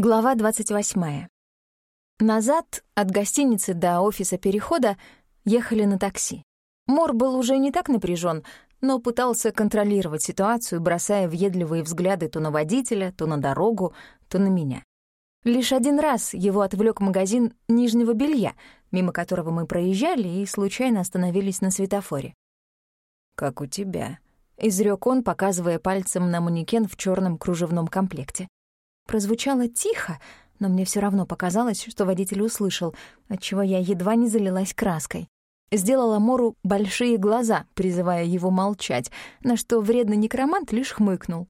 Глава 28. Назад от гостиницы до офиса перехода ехали на такси. Мор был уже не так напряжен, но пытался контролировать ситуацию, бросая въедливые взгляды то на водителя, то на дорогу, то на меня. Лишь один раз его отвлек магазин нижнего белья, мимо которого мы проезжали и случайно остановились на светофоре. «Как у тебя», — изрек он, показывая пальцем на манекен в черном кружевном комплекте прозвучало тихо, но мне все равно показалось, что водитель услышал, отчего я едва не залилась краской. Сделала Мору большие глаза, призывая его молчать, на что вредный некромант лишь хмыкнул.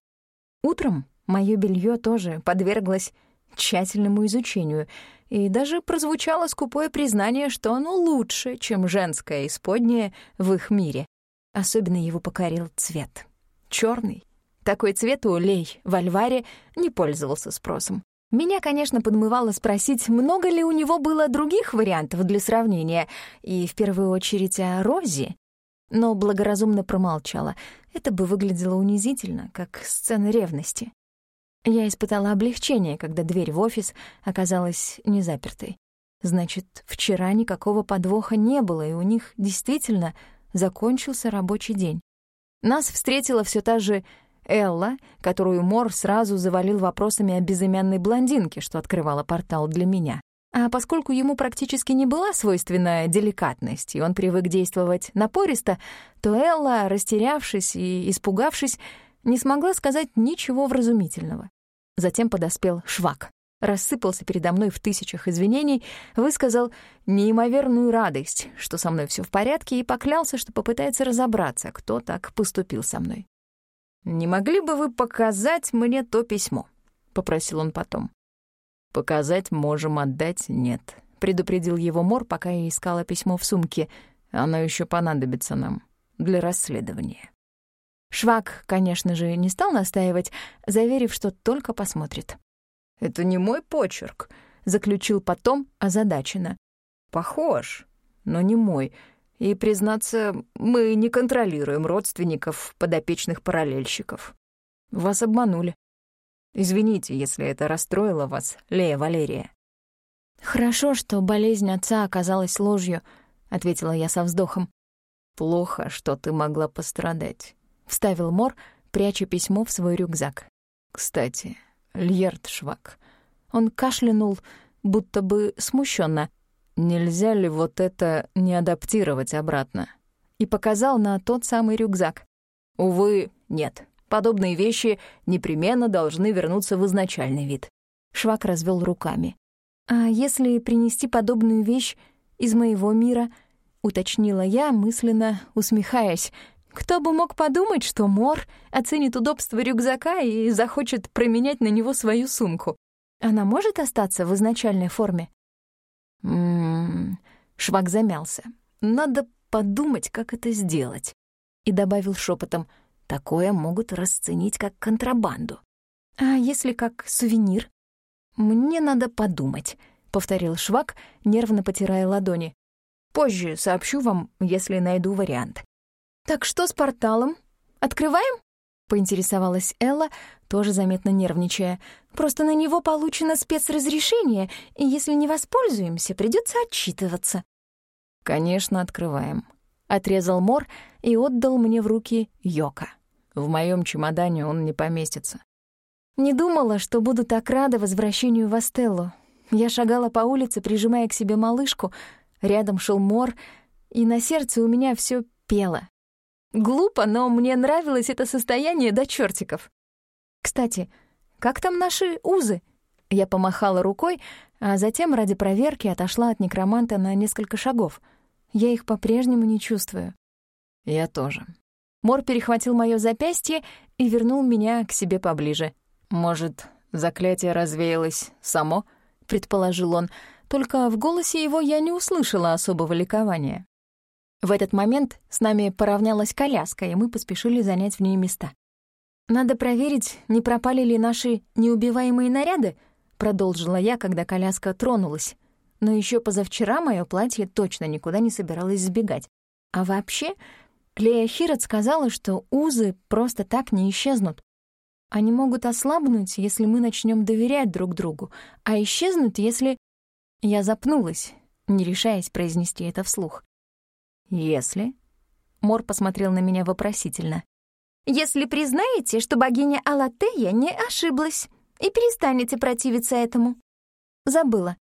Утром мое белье тоже подверглось тщательному изучению, и даже прозвучало скупое признание, что оно лучше, чем женское исподнее в их мире. Особенно его покорил цвет. черный, такой цвет у Лей в Альваре не пользовался спросом. Меня, конечно, подмывало спросить, много ли у него было других вариантов для сравнения, и в первую очередь о Розе, но благоразумно промолчала. Это бы выглядело унизительно, как сцена ревности. Я испытала облегчение, когда дверь в офис оказалась незапертой. Значит, вчера никакого подвоха не было, и у них действительно закончился рабочий день. Нас встретила все та же Элла, которую Мор сразу завалил вопросами о безымянной блондинке, что открывала портал для меня. А поскольку ему практически не была свойственна деликатность, и он привык действовать напористо, то Элла, растерявшись и испугавшись, не смогла сказать ничего вразумительного. Затем подоспел Швак, рассыпался передо мной в тысячах извинений, высказал неимоверную радость, что со мной все в порядке, и поклялся, что попытается разобраться, кто так поступил со мной. «Не могли бы вы показать мне то письмо?» — попросил он потом. «Показать можем, отдать нет», — предупредил его Мор, пока я искала письмо в сумке. «Оно еще понадобится нам для расследования». Швак, конечно же, не стал настаивать, заверив, что только посмотрит. «Это не мой почерк», — заключил потом озадаченно. «Похож, но не мой. И, признаться, мы не контролируем родственников подопечных параллельщиков. Вас обманули. Извините, если это расстроило вас, Лея Валерия. «Хорошо, что болезнь отца оказалась ложью», — ответила я со вздохом. «Плохо, что ты могла пострадать», — вставил Мор, пряча письмо в свой рюкзак. «Кстати, Льерт Швак». Он кашлянул, будто бы смущенно, Нельзя ли вот это не адаптировать обратно? И показал на тот самый рюкзак. Увы, нет. Подобные вещи непременно должны вернуться в изначальный вид. Швак развел руками. «А если принести подобную вещь из моего мира?» — уточнила я, мысленно усмехаясь. «Кто бы мог подумать, что Мор оценит удобство рюкзака и захочет променять на него свою сумку? Она может остаться в изначальной форме?» М-м-м. Швак замялся. Надо подумать, как это сделать. И добавил шепотом: такое могут расценить как контрабанду. А если как сувенир? Мне надо подумать, повторил Швак, нервно потирая ладони. Позже сообщу вам, если найду вариант. Так что с порталом? Открываем? Поинтересовалась Элла, тоже заметно нервничая. «Просто на него получено спецразрешение, и если не воспользуемся, придется отчитываться». «Конечно, открываем», — отрезал Мор и отдал мне в руки Йока. «В моем чемодане он не поместится». Не думала, что буду так рада возвращению в Астеллу. Я шагала по улице, прижимая к себе малышку, рядом шел Мор, и на сердце у меня все пело. Глупо, но мне нравилось это состояние до чертиков. Кстати, как там наши узы? Я помахала рукой, а затем ради проверки отошла от некроманта на несколько шагов. Я их по-прежнему не чувствую. Я тоже. Мор перехватил моё запястье и вернул меня к себе поближе. Может, заклятие развеялось само? предположил он, только в голосе его я не услышала особого ликования. В этот момент с нами поравнялась коляска, и мы поспешили занять в ней места. «Надо проверить, не пропали ли наши неубиваемые наряды», — продолжила я, когда коляска тронулась. Но еще позавчера мое платье точно никуда не собиралось сбегать. А вообще, Клея Хирот сказала, что узы просто так не исчезнут. Они могут ослабнуть, если мы начнем доверять друг другу, а исчезнуть, если... Я запнулась, не решаясь произнести это вслух. «Если?» Мор посмотрел на меня вопросительно. «Если признаете, что богиня Алатея не ошиблась и перестанете противиться этому». Забыла.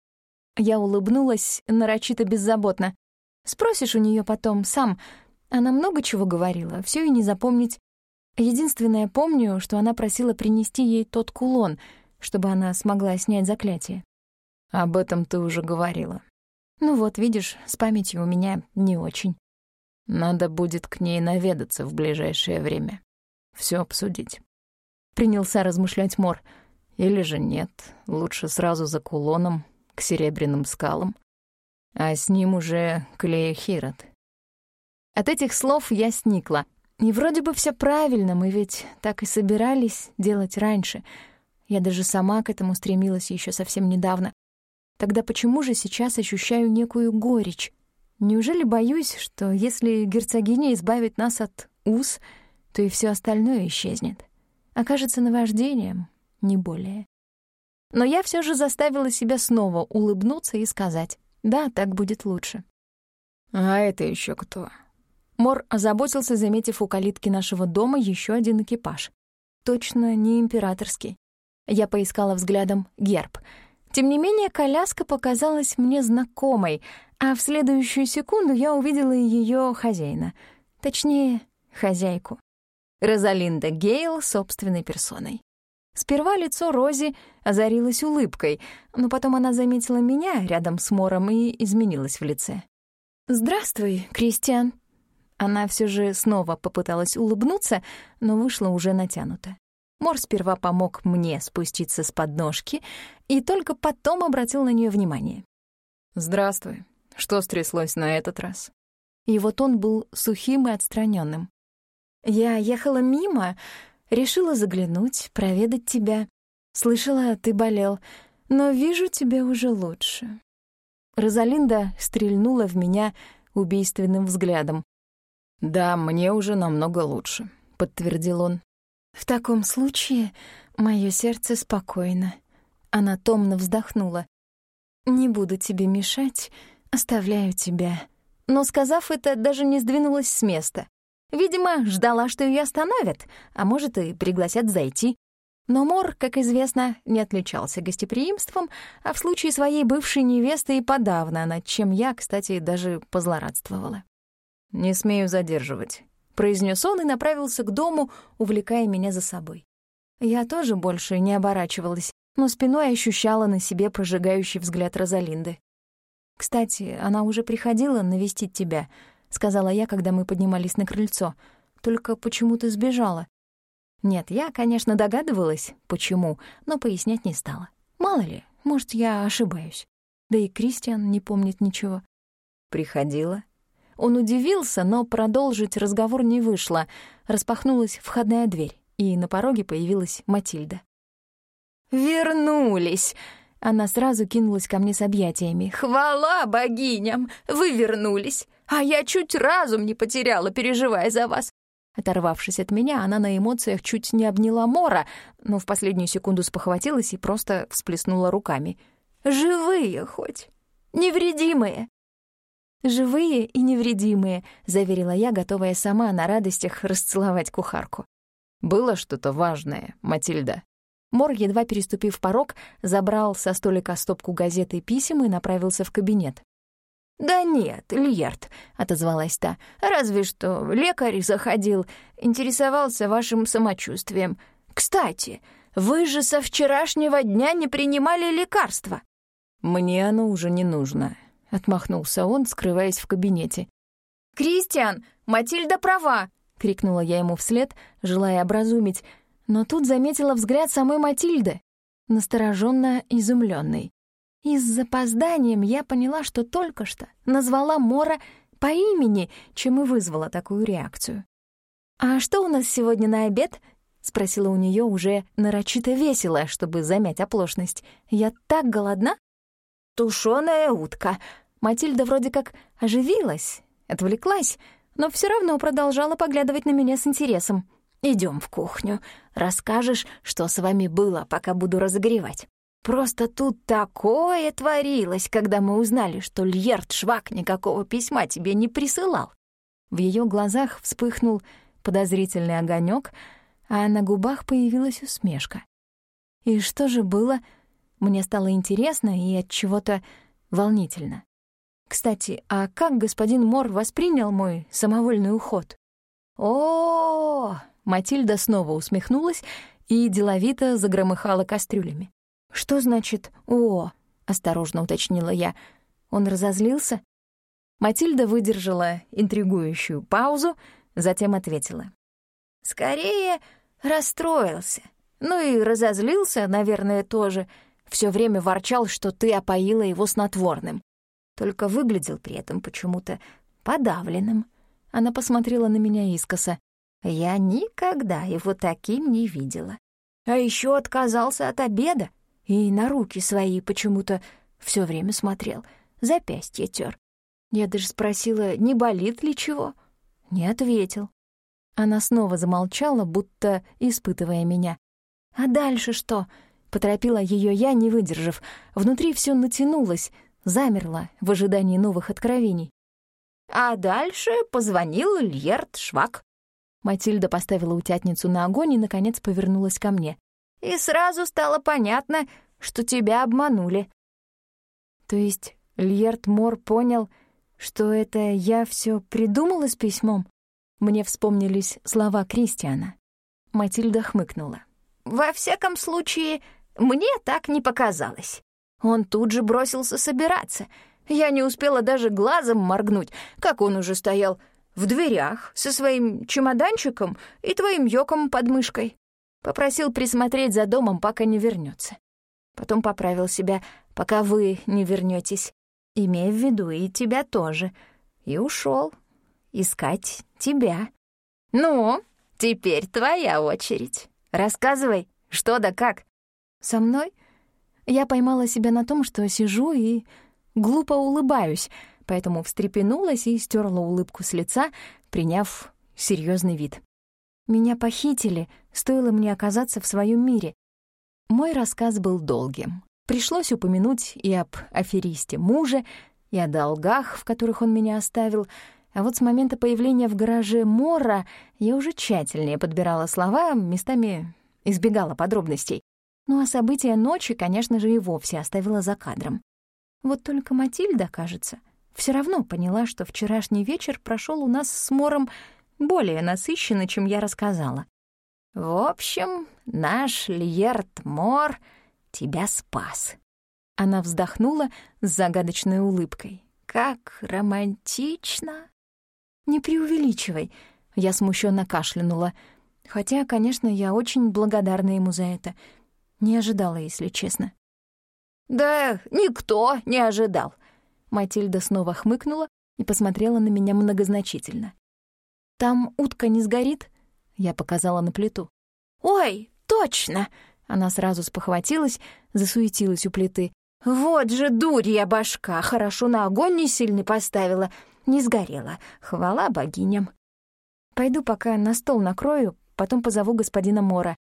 Я улыбнулась нарочито беззаботно. Спросишь у нее потом сам. Она много чего говорила, все и не запомнить. Единственное помню, что она просила принести ей тот кулон, чтобы она смогла снять заклятие. Об этом ты уже говорила. Ну вот, видишь, с памятью у меня не очень. Надо будет к ней наведаться в ближайшее время. Все обсудить. Принялся размышлять Мор. Или же нет, лучше сразу за кулоном, к серебряным скалам. А с ним уже Клея Хирот. От этих слов я сникла. И вроде бы все правильно, мы ведь так и собирались делать раньше. Я даже сама к этому стремилась еще совсем недавно. Тогда почему же сейчас ощущаю некую горечь? Неужели боюсь, что если герцогиня избавит нас от уз, то и все остальное исчезнет? Окажется наваждением, не более. Но я все же заставила себя снова улыбнуться и сказать, да, так будет лучше. «А это еще кто?» Мор озаботился, заметив у калитки нашего дома еще один экипаж. Точно не императорский. Я поискала взглядом герб. Тем не менее, коляска показалась мне знакомой, а в следующую секунду я увидела ее хозяина. Точнее, хозяйку. Розалинда Гейл собственной персоной. Сперва лицо Рози озарилось улыбкой, но потом она заметила меня рядом с Мором и изменилась в лице. «Здравствуй, Кристиан», она все же снова попыталась улыбнуться, но вышла уже натянуто. Мор сперва помог мне спуститься с подножки и только потом обратил на нее внимание. «Здравствуй. Что стряслось на этот раз?» И вот он был сухим и отстраненным. «Я ехала мимо, решила заглянуть, проведать тебя. Слышала, ты болел, но вижу, тебе уже лучше». Розалинда стрельнула в меня убийственным взглядом. «Да, мне уже намного лучше», — подтвердил он. «В таком случае мое сердце спокойно». Она томно вздохнула. «Не буду тебе мешать, оставляю тебя». Но, сказав это, даже не сдвинулась с места. Видимо, ждала, что ее остановят, а может, и пригласят зайти. Но Мор, как известно, не отличался гостеприимством, а в случае своей бывшей невесты и подавно, над чем я, кстати, даже позлорадствовала. «Не смею задерживать», — произнес он и направился к дому, увлекая меня за собой. Я тоже больше не оборачивалась, но спиной ощущала на себе прожигающий взгляд Розалинды. «Кстати, она уже приходила навестить тебя», — сказала я, когда мы поднимались на крыльцо. «Только почему ты сбежала?» Нет, я, конечно, догадывалась, почему, но пояснять не стала. Мало ли, может, я ошибаюсь. Да и Кристиан не помнит ничего. «Приходила?» Он удивился, но продолжить разговор не вышло. Распахнулась входная дверь, и на пороге появилась Матильда. «Вернулись!» Она сразу кинулась ко мне с объятиями. «Хвала богиням! Вы вернулись! А я чуть разум не потеряла, переживая за вас!» Оторвавшись от меня, она на эмоциях чуть не обняла Мора, но в последнюю секунду спохватилась и просто всплеснула руками. «Живые хоть! Невредимые!» «Живые и невредимые», — заверила я, готовая сама на радостях расцеловать кухарку. «Было что-то важное, Матильда?» Мор, едва переступив порог, забрал со столика стопку газет и писем и направился в кабинет. «Да нет, Льерт», — отозвалась та, — «разве что лекарь заходил, интересовался вашим самочувствием. Кстати, вы же со вчерашнего дня не принимали лекарства». «Мне оно уже не нужно», Отмахнулся он, скрываясь в кабинете. «Кристиан, Матильда права!» — крикнула я ему вслед, желая образумить, но тут заметила взгляд самой Матильды, настороженно изумленный. И с запозданием я поняла, что только что назвала Мора по имени, чем и вызвала такую реакцию. «А что у нас сегодня на обед?» — спросила у нее уже нарочито весело, чтобы замять оплошность. «Я так голодна?» «Тушёная утка», Матильда вроде как оживилась, отвлеклась, но все равно продолжала поглядывать на меня с интересом. Идем в кухню. Расскажешь, что с вами было, пока буду разогревать. Просто тут такое творилось, когда мы узнали, что Льерт Швак никакого письма тебе не присылал. В ее глазах вспыхнул подозрительный огонек, а на губах появилась усмешка. И что же было? Мне стало интересно и от чего-то волнительно. Кстати, а как господин Мор воспринял мой самовольный уход? О, -о, -о, Матильда снова усмехнулась и деловито загромыхала кастрюлями. «Что значит «о»?» — осторожно уточнила я. «Он разозлился?» Матильда выдержала интригующую паузу, затем ответила. «Скорее расстроился. Ну и разозлился, наверное, тоже. Все время ворчал, что ты опоила его снотворным. Только выглядел при этом почему-то подавленным». Она посмотрела на меня искоса. Я никогда его таким не видела. А еще отказался от обеда и на руки свои почему-то все время смотрел, запястье тер. Я даже спросила, не болит ли чего. Не ответил. Она снова замолчала, будто испытывая меня. «А дальше что?» — поторопила ее я, не выдержав. Внутри все натянулось, замерло в ожидании новых откровений. А дальше позвонил Льерт Швак. Матильда поставила утятницу на огонь и, наконец, повернулась ко мне. «И сразу стало понятно, что тебя обманули». «То есть Льерт Мор понял, что это я все придумала с письмом?» Мне вспомнились слова Кристиана. Матильда хмыкнула. «Во всяком случае, мне так не показалось. Он тут же бросился собираться. Я не успела даже глазом моргнуть, как он уже стоял в дверях со своим чемоданчиком и твоим йоком под мышкой. Попросил присмотреть за домом, пока не вернется. Потом поправил себя, пока вы не вернетесь, имея в виду и тебя тоже, и ушел искать тебя. Ну, теперь твоя очередь. Рассказывай, что да как. Со мной? Я поймала себя на том, что сижу и глупо улыбаюсь — поэтому встрепенулась и стерла улыбку с лица, приняв серьезный вид. Меня похитили, стоило мне оказаться в своем мире. Мой рассказ был долгим. Пришлось упомянуть и об аферисте мужа, и о долгах, в которых он меня оставил, а вот с момента появления в гараже Мора я уже тщательнее подбирала слова, местами избегала подробностей. Ну а события ночи, конечно же, и вовсе оставила за кадром. Вот только Матильда, кажется, — все равно поняла, что вчерашний вечер прошел у нас с Мором более насыщенно, чем я рассказала. «В общем, наш Льерт Мор тебя спас». Она вздохнула с загадочной улыбкой. «Как романтично!» «Не преувеличивай», — я смущенно кашлянула. Хотя, конечно, я очень благодарна ему за это. Не ожидала, если честно. «Да никто не ожидал. Матильда снова хмыкнула и посмотрела на меня многозначительно. «Там утка не сгорит?» Я показала на плиту. «Ой, точно!» Она сразу спохватилась, засуетилась у плиты. «Вот же дурья башка! Хорошо на огонь не сильно поставила. Не сгорела. Хвала богиням!» «Пойду пока на стол накрою, потом позову господина Мора».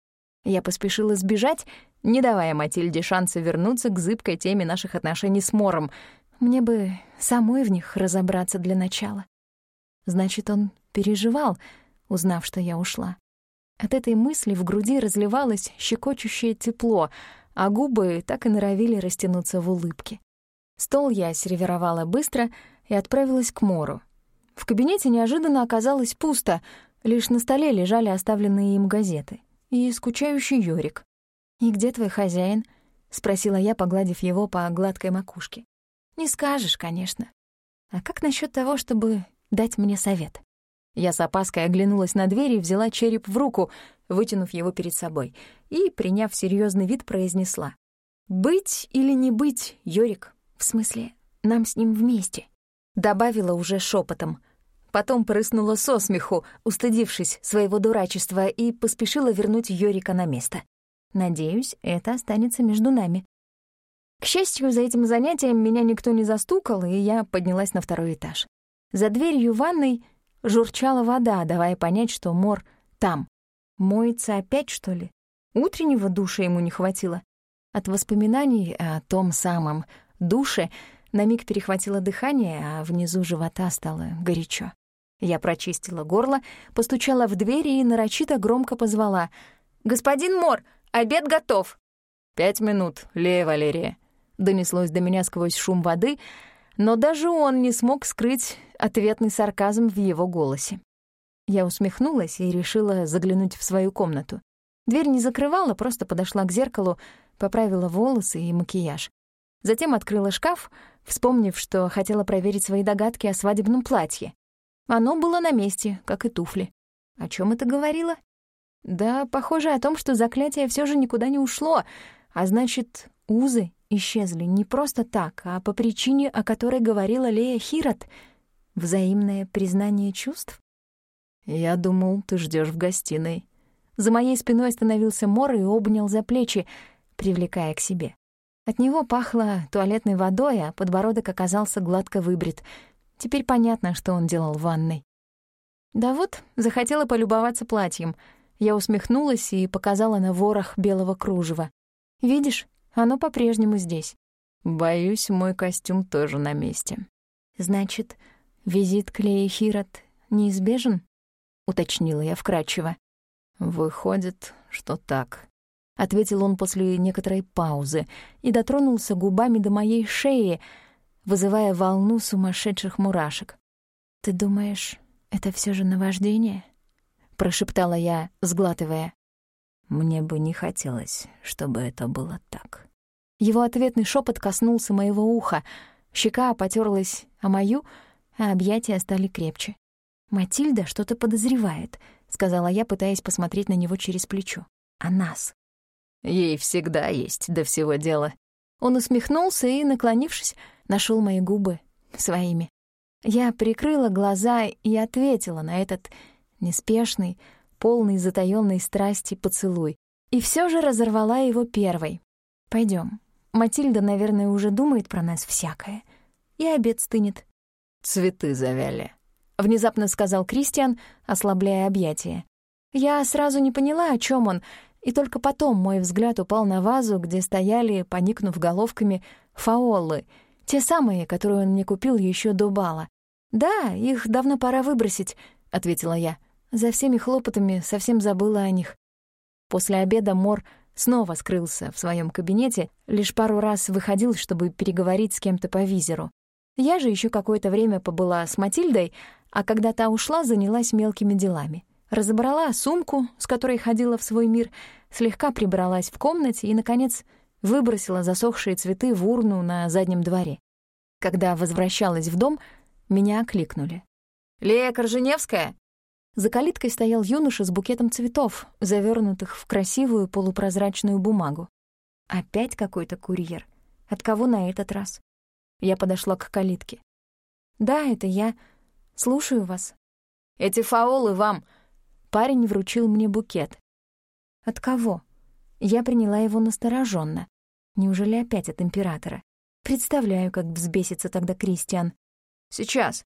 Я поспешила сбежать, не давая Матильде шанса вернуться к зыбкой теме наших отношений с Мором, мне бы самой в них разобраться для начала. Значит, он переживал, узнав, что я ушла. От этой мысли в груди разливалось щекочущее тепло, а губы так и норовили растянуться в улыбке. Стол я сервировала быстро и отправилась к Мору. В кабинете неожиданно оказалось пусто, лишь на столе лежали оставленные им газеты и скучающий Йорик. «И где твой хозяин?» — спросила я, погладив его по гладкой макушке. Не скажешь, конечно. А как насчет того, чтобы дать мне совет? Я с опаской оглянулась на дверь и взяла череп в руку, вытянув его перед собой, и, приняв серьезный вид, произнесла. «Быть или не быть, Йорик? В смысле, нам с ним вместе?» Добавила уже шепотом. Потом прыснула со смеху, устыдившись своего дурачества, и поспешила вернуть Йорика на место. «Надеюсь, это останется между нами», к счастью, за этим занятием меня никто не застукал, и я поднялась на второй этаж. За дверью ванной журчала вода, давая понять, что Мор там. Моется опять, что ли? Утреннего душа ему не хватило. От воспоминаний о том самом душе на миг перехватило дыхание, а внизу живота стало горячо. Я прочистила горло, постучала в дверь и нарочито громко позвала. «Господин Мор, обед готов!» «Пять минут, Лея Валерия», — донеслось до меня сквозь шум воды, но даже он не смог скрыть ответный сарказм в его голосе. Я усмехнулась и решила заглянуть в свою комнату. Дверь не закрывала, просто подошла к зеркалу, поправила волосы и макияж. Затем открыла шкаф, вспомнив, что хотела проверить свои догадки о свадебном платье. Оно было на месте, как и туфли. О чем это говорило? Да, похоже о том, что заклятие все же никуда не ушло, а значит, узы исчезли не просто так, а по причине, о которой говорила Лея Хирот — взаимное признание чувств. «Я думал, ты ждешь в гостиной». За моей спиной остановился Мор и обнял за плечи, привлекая к себе. От него пахло туалетной водой, а подбородок оказался гладко выбрит. Теперь понятно, что он делал в ванной. Да вот, захотела полюбоваться платьем. Я усмехнулась и показала на ворох белого кружева. «Видишь, оно по-прежнему здесь». «Боюсь, мой костюм тоже на месте». «Значит, визит к Лее Хирот неизбежен?» — уточнила я вкратчиво. «Выходит, что так», — ответил он после некоторой паузы и дотронулся губами до моей шеи, вызывая волну сумасшедших мурашек. «Ты думаешь, это все же наваждение?» — прошептала я, сглатывая. «Мне бы не хотелось, чтобы это было так». Его ответный шепот коснулся моего уха, щека потерлась о мою, а объятия стали крепче. «Матильда что-то подозревает», — сказала я, пытаясь посмотреть на него через плечо. «А нас?» «Ей всегда есть до всего дела». Он усмехнулся и, наклонившись, нашел мои губы своими. Я прикрыла глаза и ответила на этот неспешный, полный затаённой страсти поцелуй. И все же разорвала его первой. Пойдем. Матильда, наверное, уже думает про нас всякое. И обед стынет. «Цветы завяли», — внезапно сказал Кристиан, ослабляя объятия. Я сразу не поняла, о чем он, и только потом мой взгляд упал на вазу, где стояли, поникнув головками, фаолы, те самые, которые он мне купил еще до бала. «Да, их давно пора выбросить», — ответила я. За всеми хлопотами совсем забыла о них. После обеда Мор снова скрылся в своем кабинете, лишь пару раз выходил, чтобы переговорить с кем-то по визеру. Я же еще какое-то время побыла с Матильдой, а когда та ушла, занялась мелкими делами. Разобрала сумку, с которой ходила в свой мир, слегка прибралась в комнате и, наконец, выбросила засохшие цветы в урну на заднем дворе. Когда возвращалась в дом, меня окликнули. «Лея Корженевская?» За калиткой стоял юноша с букетом цветов, завернутых в красивую полупрозрачную бумагу. Опять какой-то курьер. От кого на этот раз? Я подошла к калитке. «Да, это я. Слушаю вас». «Эти фаолы вам!» Парень вручил мне букет. «От кого?» Я приняла его настороженно. Неужели опять от императора? Представляю, как взбесится тогда Кристиан. «Сейчас».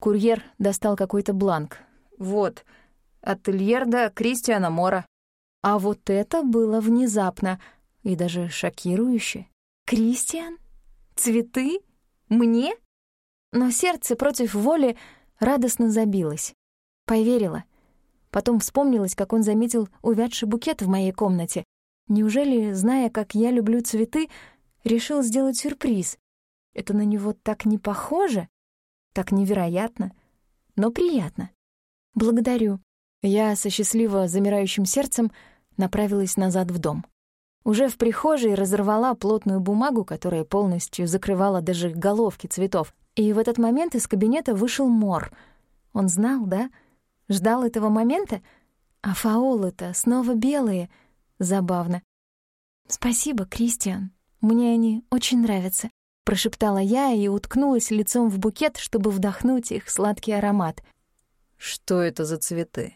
Курьер достал какой-то бланк, вот, от Ильерда Кристиана Мора. А вот это было внезапно и даже шокирующе. Кристиан? Цветы? Мне? Но сердце против воли радостно забилось. Поверила. Потом вспомнилось, как он заметил увядший букет в моей комнате. Неужели, зная, как я люблю цветы, решил сделать сюрприз? Это на него так не похоже, так невероятно, но приятно. «Благодарю». Я со счастливо замирающим сердцем направилась назад в дом. Уже в прихожей разорвала плотную бумагу, которая полностью закрывала даже головки цветов. И в этот момент из кабинета вышел Мор. Он знал, да? Ждал этого момента? А фаолы-то снова белые. Забавно. «Спасибо, Кристиан. Мне они очень нравятся», — прошептала я и уткнулась лицом в букет, чтобы вдохнуть их сладкий аромат. Что это за цветы?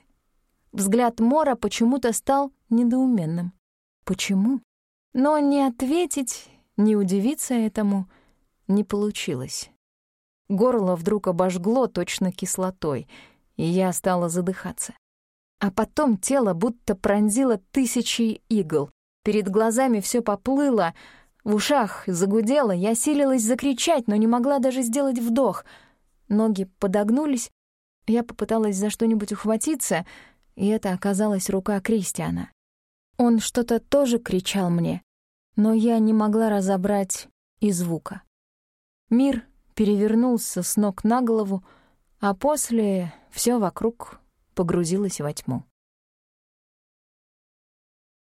Взгляд Мора почему-то стал недоуменным. Почему? Но не ответить, не удивиться этому не получилось. Горло вдруг обожгло точно кислотой, и я стала задыхаться. А потом тело будто пронзило тысячи игл. Перед глазами все поплыло, в ушах загудело, я силилась закричать, но не могла даже сделать вдох. Ноги подогнулись, я попыталась за что-нибудь ухватиться, и это оказалась рука Кристиана. Он что-то тоже кричал мне, но я не могла разобрать и звука. Мир перевернулся с ног на голову, а после все вокруг погрузилось во тьму.